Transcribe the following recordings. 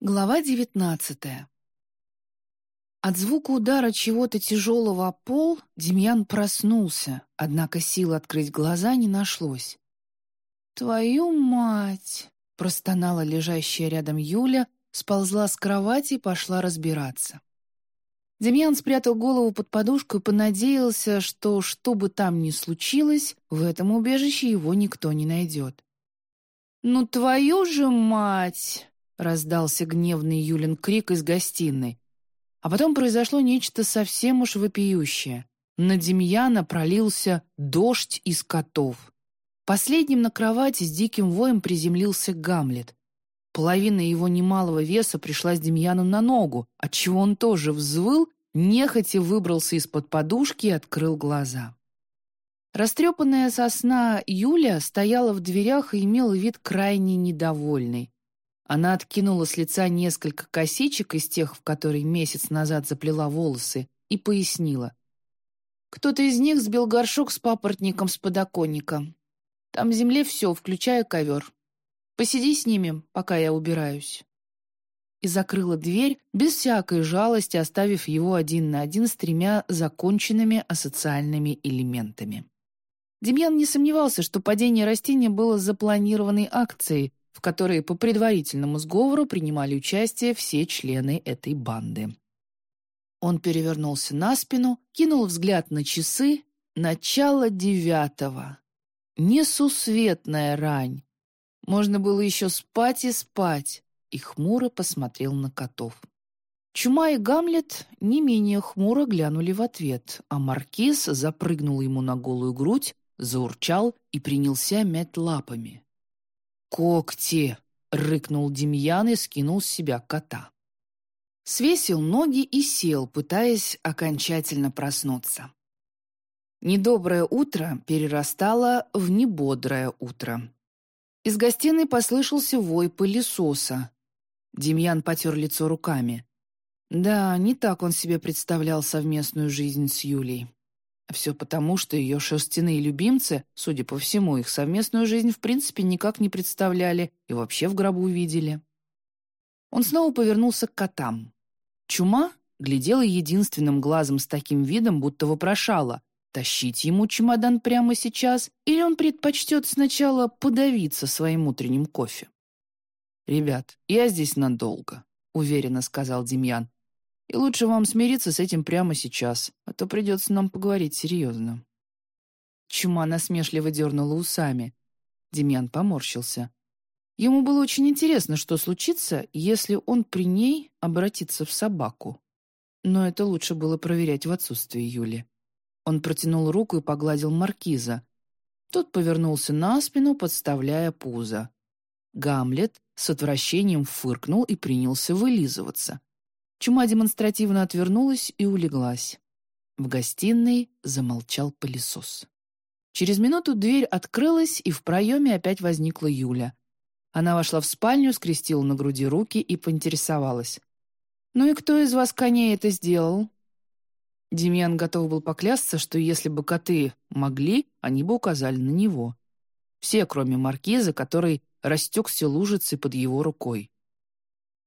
Глава девятнадцатая. От звука удара чего-то тяжелого о пол Демьян проснулся, однако сил открыть глаза не нашлось. «Твою мать!» — простонала лежащая рядом Юля, сползла с кровати и пошла разбираться. Демьян спрятал голову под подушку и понадеялся, что, что бы там ни случилось, в этом убежище его никто не найдет. «Ну твою же мать!» Раздался гневный Юлин крик из гостиной. А потом произошло нечто совсем уж вопиющее. На Демьяна пролился дождь из котов. Последним на кровати с диким воем приземлился Гамлет. Половина его немалого веса пришлась Демьяну на ногу, отчего он тоже взвыл, нехотя выбрался из-под подушки и открыл глаза. Растрепанная сосна Юля стояла в дверях и имела вид крайне недовольный. Она откинула с лица несколько косичек из тех, в которые месяц назад заплела волосы, и пояснила. «Кто-то из них сбил горшок с папоротником с подоконника. Там в земле все, включая ковер. Посиди с ними, пока я убираюсь». И закрыла дверь, без всякой жалости оставив его один на один с тремя законченными асоциальными элементами. Демьян не сомневался, что падение растения было запланированной акцией, в которой по предварительному сговору принимали участие все члены этой банды. Он перевернулся на спину, кинул взгляд на часы. Начало девятого. Несусветная рань. Можно было еще спать и спать. И хмуро посмотрел на котов. Чума и Гамлет не менее хмуро глянули в ответ, а Маркиз запрыгнул ему на голую грудь, заурчал и принялся мять лапами. «Когти!» — рыкнул Демьян и скинул с себя кота. Свесил ноги и сел, пытаясь окончательно проснуться. Недоброе утро перерастало в небодрое утро. Из гостиной послышался вой пылесоса. Демьян потер лицо руками. Да, не так он себе представлял совместную жизнь с Юлей. Все потому, что ее шерстяные любимцы, судя по всему, их совместную жизнь в принципе никак не представляли и вообще в гробу видели. Он снова повернулся к котам. Чума глядела единственным глазом с таким видом, будто вопрошала, тащить ему чемодан прямо сейчас или он предпочтет сначала подавиться своим утренним кофе. «Ребят, я здесь надолго», — уверенно сказал Демьян. И лучше вам смириться с этим прямо сейчас, а то придется нам поговорить серьезно». Чума насмешливо дернула усами. Демьян поморщился. Ему было очень интересно, что случится, если он при ней обратится в собаку. Но это лучше было проверять в отсутствии Юли. Он протянул руку и погладил маркиза. Тот повернулся на спину, подставляя пузо. Гамлет с отвращением фыркнул и принялся вылизываться. Чума демонстративно отвернулась и улеглась. В гостиной замолчал пылесос. Через минуту дверь открылась, и в проеме опять возникла Юля. Она вошла в спальню, скрестила на груди руки и поинтересовалась. «Ну и кто из вас коней это сделал?» Демьян готов был поклясться, что если бы коты могли, они бы указали на него. Все, кроме маркиза, который растекся лужицей под его рукой.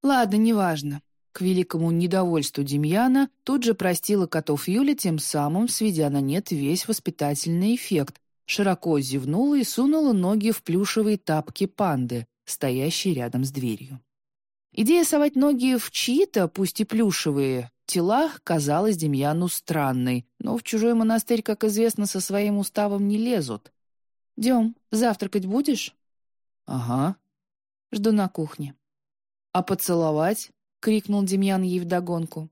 «Ладно, неважно. К великому недовольству Демьяна тут же простила котов Юля, тем самым сведя на нет весь воспитательный эффект, широко зевнула и сунула ноги в плюшевые тапки панды, стоящие рядом с дверью. Идея совать ноги в чьи-то, пусть и плюшевые, тела казалась Демьяну странной, но в чужой монастырь, как известно, со своим уставом не лезут. «Дем, завтракать будешь?» «Ага». «Жду на кухне». «А поцеловать?» — крикнул Демьян ей вдогонку.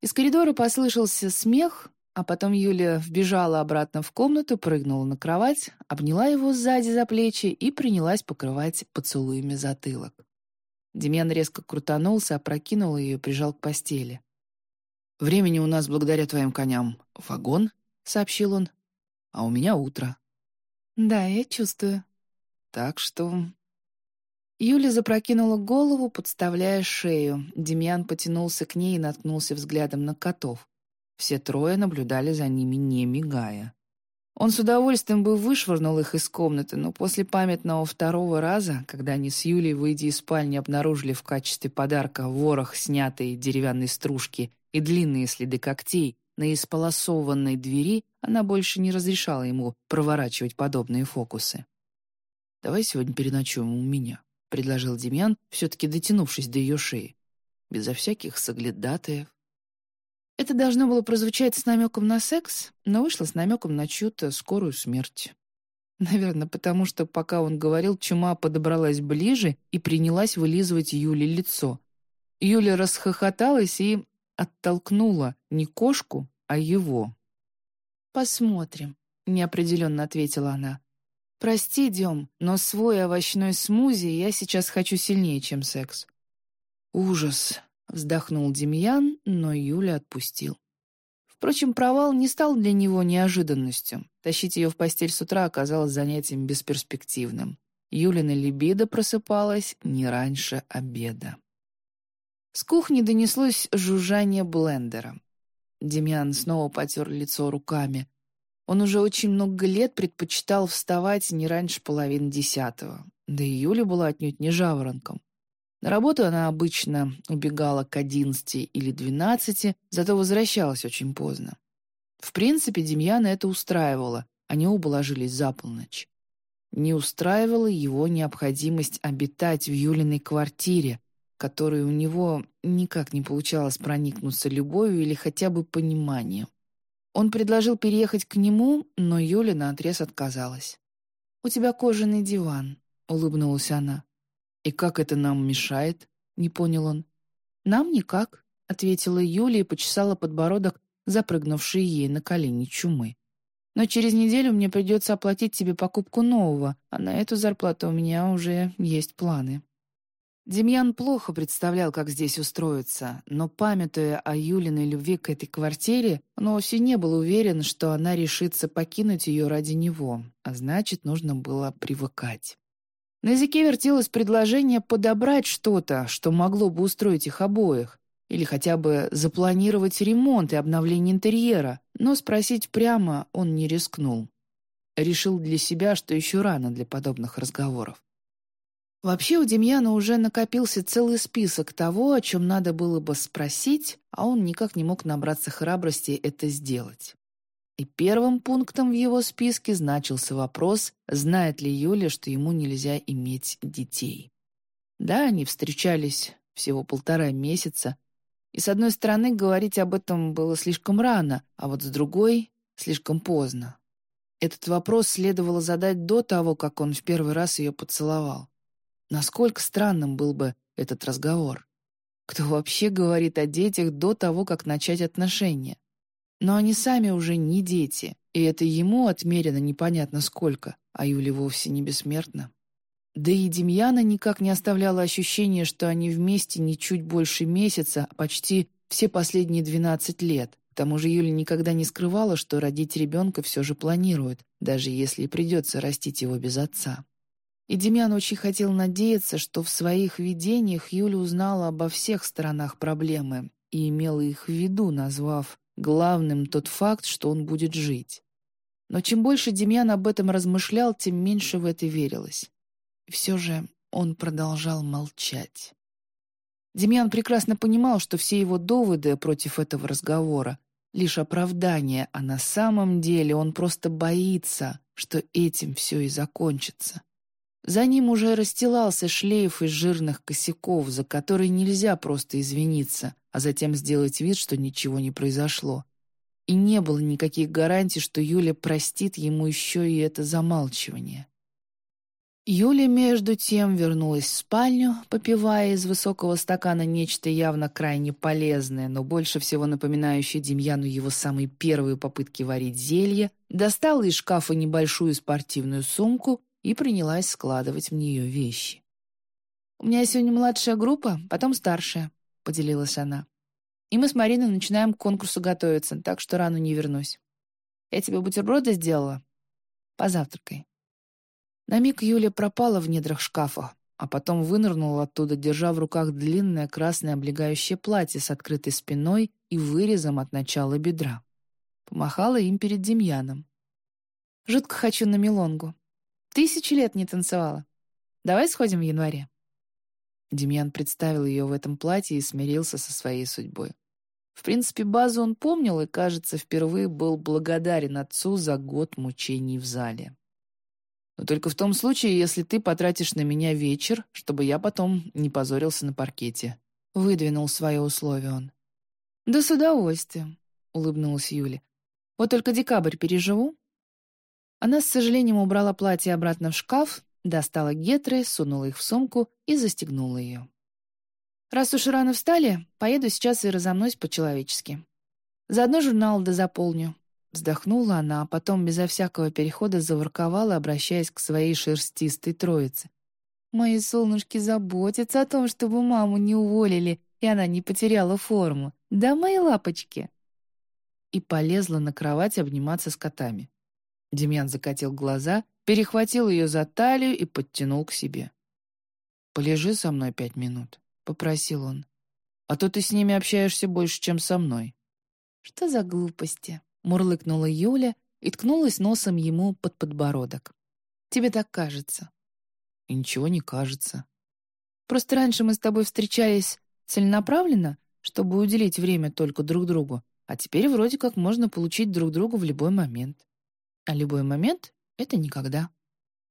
Из коридора послышался смех, а потом Юля вбежала обратно в комнату, прыгнула на кровать, обняла его сзади за плечи и принялась покрывать поцелуями затылок. Демьян резко крутанулся, опрокинул ее и прижал к постели. «Времени у нас, благодаря твоим коням, вагон», — сообщил он. «А у меня утро». «Да, я чувствую». «Так что Юля запрокинула голову, подставляя шею. Демьян потянулся к ней и наткнулся взглядом на котов. Все трое наблюдали за ними, не мигая. Он с удовольствием бы вышвырнул их из комнаты, но после памятного второго раза, когда они с Юлей, выйдя из спальни, обнаружили в качестве подарка ворох снятой деревянной стружки и длинные следы когтей на исполосованной двери, она больше не разрешала ему проворачивать подобные фокусы. «Давай сегодня переночуем у меня», — предложил Демьян, все-таки дотянувшись до ее шеи. «Безо всяких соглядатаев, это должно было прозвучать с намеком на секс, но вышло с намеком на чью-то скорую смерть. Наверное, потому что, пока он говорил, чума подобралась ближе и принялась вылизывать Юле лицо. Юля расхохоталась и оттолкнула не кошку, а его. «Посмотрим», — неопределенно ответила она. «Прости, Дем, но свой овощной смузи я сейчас хочу сильнее, чем секс». «Ужас», Вздохнул Демьян, но Юля отпустил. Впрочем, провал не стал для него неожиданностью. Тащить ее в постель с утра оказалось занятием бесперспективным. Юлина либидо просыпалась не раньше обеда. С кухни донеслось жужжание блендера. Демьян снова потер лицо руками. Он уже очень много лет предпочитал вставать не раньше половины десятого. Да и Юля была отнюдь не жаворонком. На работу она обычно убегала к одиннадцати или двенадцати, зато возвращалась очень поздно. В принципе, Демьяна это устраивало, они оба ложились за полночь. Не устраивала его необходимость обитать в Юлиной квартире, которой у него никак не получалось проникнуться любовью или хотя бы пониманием. Он предложил переехать к нему, но Юля наотрез отказалась. «У тебя кожаный диван», — улыбнулась она. «И как это нам мешает?» — не понял он. «Нам никак», — ответила Юлия и почесала подбородок, запрыгнувший ей на колени чумы. «Но через неделю мне придется оплатить тебе покупку нового, а на эту зарплату у меня уже есть планы». Демьян плохо представлял, как здесь устроиться, но, памятуя о Юлиной любви к этой квартире, он вовсе не был уверен, что она решится покинуть ее ради него, а значит, нужно было привыкать. На языке вертелось предложение подобрать что-то, что могло бы устроить их обоих, или хотя бы запланировать ремонт и обновление интерьера, но спросить прямо он не рискнул. Решил для себя, что еще рано для подобных разговоров. Вообще у Демьяна уже накопился целый список того, о чем надо было бы спросить, а он никак не мог набраться храбрости это сделать. И первым пунктом в его списке значился вопрос, знает ли Юля, что ему нельзя иметь детей. Да, они встречались всего полтора месяца, и с одной стороны говорить об этом было слишком рано, а вот с другой — слишком поздно. Этот вопрос следовало задать до того, как он в первый раз ее поцеловал. Насколько странным был бы этот разговор? Кто вообще говорит о детях до того, как начать отношения? Но они сами уже не дети, и это ему отмерено непонятно сколько, а Юля вовсе не бессмертна. Да и Демьяна никак не оставляло ощущение, что они вместе не чуть больше месяца, а почти все последние 12 лет. К тому же Юля никогда не скрывала, что родить ребенка все же планирует, даже если придется растить его без отца. И Демьян очень хотел надеяться, что в своих видениях Юля узнала обо всех сторонах проблемы и имела их в виду, назвав Главным тот факт, что он будет жить. Но чем больше Демьян об этом размышлял, тем меньше в это верилось. И все же он продолжал молчать. Демьян прекрасно понимал, что все его доводы против этого разговора — лишь оправдание, а на самом деле он просто боится, что этим все и закончится. За ним уже расстилался шлейф из жирных косяков, за которые нельзя просто извиниться, а затем сделать вид, что ничего не произошло. И не было никаких гарантий, что Юля простит ему еще и это замалчивание. Юля, между тем, вернулась в спальню, попивая из высокого стакана нечто явно крайне полезное, но больше всего напоминающее Демьяну его самые первые попытки варить зелье, достала из шкафа небольшую спортивную сумку и принялась складывать в нее вещи. «У меня сегодня младшая группа, потом старшая», — поделилась она. «И мы с Мариной начинаем к конкурсу готовиться, так что рано не вернусь. Я тебе бутерброды сделала? Позавтракай». На миг Юля пропала в недрах шкафа, а потом вынырнула оттуда, держа в руках длинное красное облегающее платье с открытой спиной и вырезом от начала бедра. Помахала им перед Демьяном. Жутко хочу на мелонгу. Тысячу лет не танцевала. Давай сходим в январе». Демьян представил ее в этом платье и смирился со своей судьбой. В принципе, базу он помнил и, кажется, впервые был благодарен отцу за год мучений в зале. Но только в том случае, если ты потратишь на меня вечер, чтобы я потом не позорился на паркете. Выдвинул свое условие он. «Да с удовольствием», — улыбнулась Юля. «Вот только декабрь переживу». Она с сожалением убрала платье обратно в шкаф, достала гетры, сунула их в сумку и застегнула ее. «Раз уж рано встали, поеду сейчас и разомнусь по-человечески. Заодно журнал да заполню. Вздохнула она, а потом безо всякого перехода заворковала, обращаясь к своей шерстистой троице. «Мои солнышки заботятся о том, чтобы маму не уволили, и она не потеряла форму. Да, мои лапочки!» И полезла на кровать обниматься с котами. Демьян закатил глаза, перехватил ее за талию и подтянул к себе. «Полежи со мной пять минут», — попросил он. «А то ты с ними общаешься больше, чем со мной». «Что за глупости?» Мурлыкнула Юля и ткнулась носом ему под подбородок. «Тебе так кажется». «И ничего не кажется». «Просто раньше мы с тобой встречались целенаправленно, чтобы уделить время только друг другу, а теперь вроде как можно получить друг другу в любой момент. А любой момент — это никогда.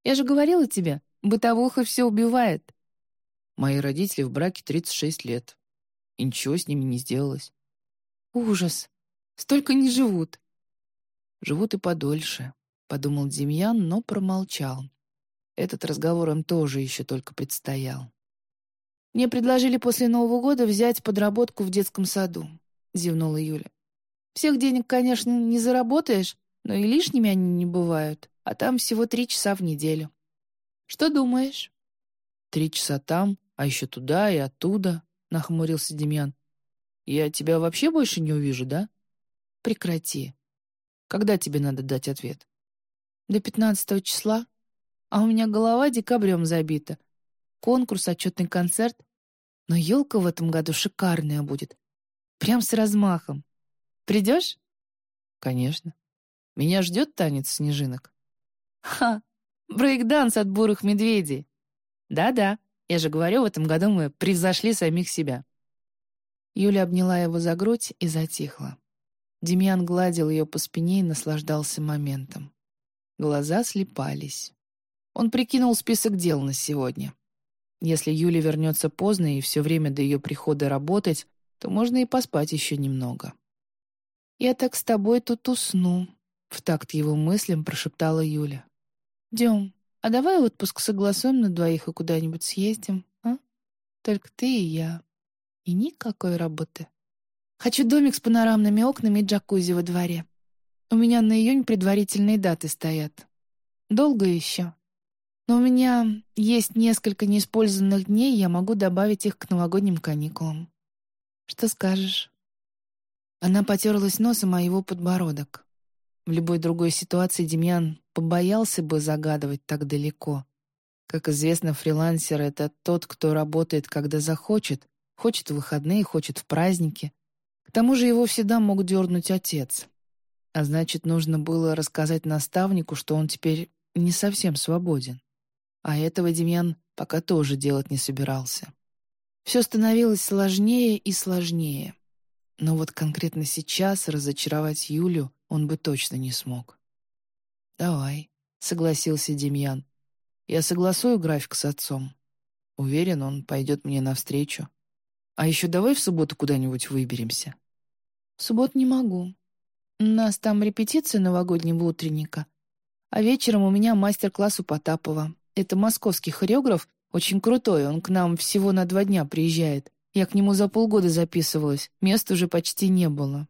Я же говорила тебе, бытовуха все убивает». Мои родители в браке 36 лет. И ничего с ними не сделалось. Ужас. Столько не живут живут и подольше», — подумал Демьян, но промолчал. Этот разговор им тоже еще только предстоял. «Мне предложили после Нового года взять подработку в детском саду», — зевнула Юля. «Всех денег, конечно, не заработаешь, но и лишними они не бывают, а там всего три часа в неделю. Что думаешь?» «Три часа там, а еще туда и оттуда», — нахмурился Демьян. «Я тебя вообще больше не увижу, да?» «Прекрати. Когда тебе надо дать ответ? До пятнадцатого числа. А у меня голова декабрем забита. Конкурс, отчетный концерт. Но елка в этом году шикарная будет. Прям с размахом. Придешь? Конечно. Меня ждет танец снежинок. Ха! Брейкданс от бурых медведей. Да-да, я же говорю, в этом году мы превзошли самих себя. Юля обняла его за грудь и затихла. Демьян гладил ее по спине и наслаждался моментом. Глаза слепались. Он прикинул список дел на сегодня. Если Юля вернется поздно и все время до ее прихода работать, то можно и поспать еще немного. «Я так с тобой тут усну», — в такт его мыслям прошептала Юля. «Дем, а давай отпуск согласуем на двоих и куда-нибудь съездим, а? Только ты и я. И никакой работы». Хочу домик с панорамными окнами и джакузи во дворе. У меня на июнь предварительные даты стоят. Долго еще. Но у меня есть несколько неиспользованных дней, я могу добавить их к новогодним каникулам. Что скажешь?» Она потерлась носом о его подбородок. В любой другой ситуации Демьян побоялся бы загадывать так далеко. Как известно, фрилансер — это тот, кто работает, когда захочет, хочет в выходные, хочет в праздники, к тому же его всегда мог дернуть отец. А значит, нужно было рассказать наставнику, что он теперь не совсем свободен. А этого Демьян пока тоже делать не собирался. Все становилось сложнее и сложнее. Но вот конкретно сейчас разочаровать Юлю он бы точно не смог. «Давай», — согласился Демьян. «Я согласую график с отцом. Уверен, он пойдет мне навстречу. А еще давай в субботу куда-нибудь выберемся». В субботу не могу. У нас там репетиция новогоднего утренника. А вечером у меня мастер-класс у Потапова. Это московский хореограф, очень крутой, он к нам всего на два дня приезжает. Я к нему за полгода записывалась, мест уже почти не было.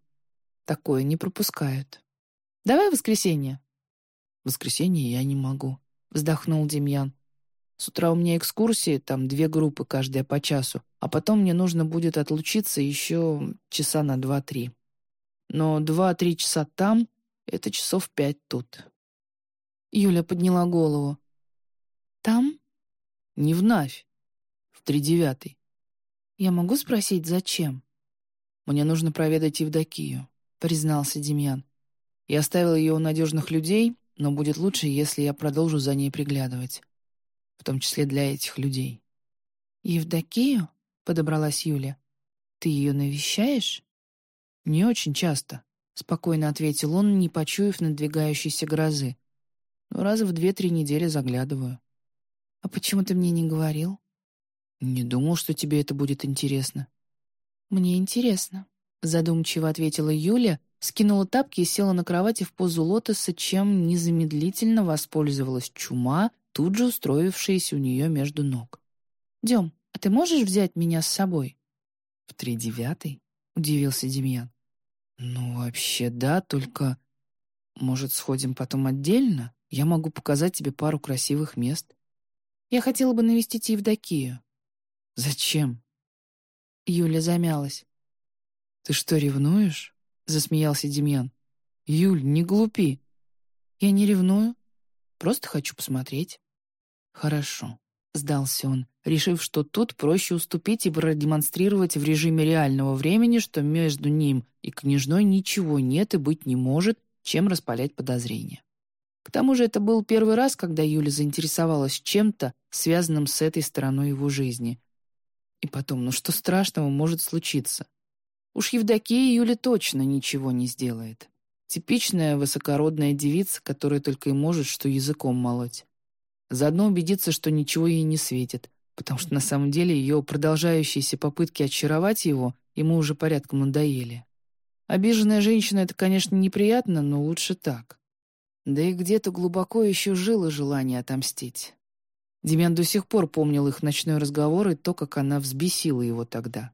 Такое не пропускают. Давай в воскресенье. В воскресенье я не могу, вздохнул Демьян. С утра у меня экскурсии, там две группы, каждая по часу, а потом мне нужно будет отлучиться еще часа на два-три. Но два-три часа там — это часов пять тут. Юля подняла голову. «Там?» «Не в Навь. В тридевятый. Я могу спросить, зачем?» «Мне нужно проведать Евдокию», — признался Демьян. «Я оставил ее у надежных людей, но будет лучше, если я продолжу за ней приглядывать. В том числе для этих людей». «Евдокию?» — подобралась Юля. «Ты ее навещаешь?» «Не очень часто», — спокойно ответил он, не почуяв надвигающейся грозы. «Но раз в две-три недели заглядываю». «А почему ты мне не говорил?» «Не думал, что тебе это будет интересно». «Мне интересно», — задумчиво ответила Юля, скинула тапки и села на кровати в позу лотоса, чем незамедлительно воспользовалась чума, тут же устроившаяся у нее между ног. «Дем, а ты можешь взять меня с собой?» «В три девятый?» — удивился Демьян. «Ну, вообще, да, только... Может, сходим потом отдельно? Я могу показать тебе пару красивых мест». «Я хотела бы навестить Евдокию». «Зачем?» Юля замялась. «Ты что, ревнуешь?» — засмеялся Демьян. «Юль, не глупи». «Я не ревную. Просто хочу посмотреть». «Хорошо», — сдался он, решив, что тут проще уступить и продемонстрировать в режиме реального времени, что между ним и княжной ничего нет и быть не может, чем распалять подозрения. К тому же это был первый раз, когда Юля заинтересовалась чем-то, связанным с этой стороной его жизни. И потом, ну что страшного может случиться? Уж Евдокия Юля точно ничего не сделает. Типичная высокородная девица, которая только и может что языком молоть. Заодно убедиться, что ничего ей не светит, потому что на самом деле ее продолжающиеся попытки очаровать его ему уже порядком надоели. Обиженная женщина — это, конечно, неприятно, но лучше так. Да и где-то глубоко еще жило желание отомстить. Демьян до сих пор помнил их ночной разговор и то, как она взбесила его тогда.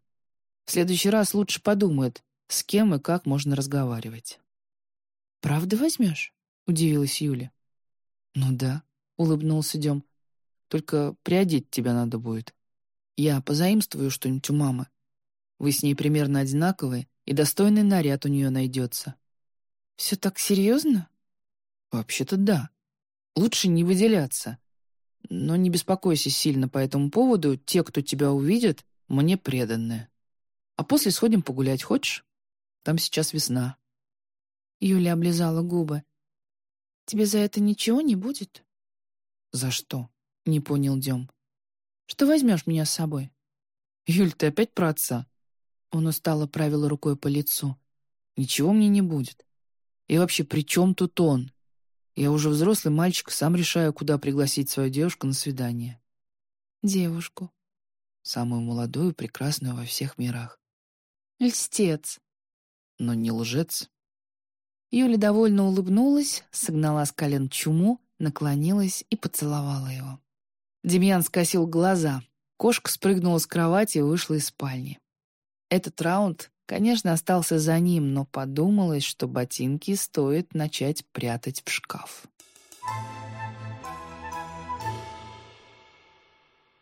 В следующий раз лучше подумает, с кем и как можно разговаривать. «Правда возьмешь?» — удивилась Юля. «Ну да», улыбнулся Дем. «Только приодеть тебя надо будет. Я позаимствую что-нибудь у мамы. Вы с ней примерно одинаковые, и достойный наряд у нее найдется». «Все так серьезно?» «Вообще-то да. Лучше не выделяться. Но не беспокойся сильно по этому поводу, те, кто тебя увидят, мне преданные. А после сходим погулять, хочешь? Там сейчас весна». Юля облизала губы. «Тебе за это ничего не будет?» «За что?» — не понял Дем. «Что возьмешь меня с собой?» «Юль, ты опять про отца?» Он устало правил рукой по лицу. «Ничего мне не будет. И вообще, при чем тут он? Я уже взрослый мальчик, сам решаю, куда пригласить свою девушку на свидание». «Девушку?» «Самую молодую, прекрасную во всех мирах». «Льстец». «Но не лжец». Юля довольно улыбнулась, согнала с колен чуму, наклонилась и поцеловала его. Демьян скосил глаза. Кошка спрыгнула с кровати и вышла из спальни. Этот раунд, конечно, остался за ним, но подумалось, что ботинки стоит начать прятать в шкаф. Thank you.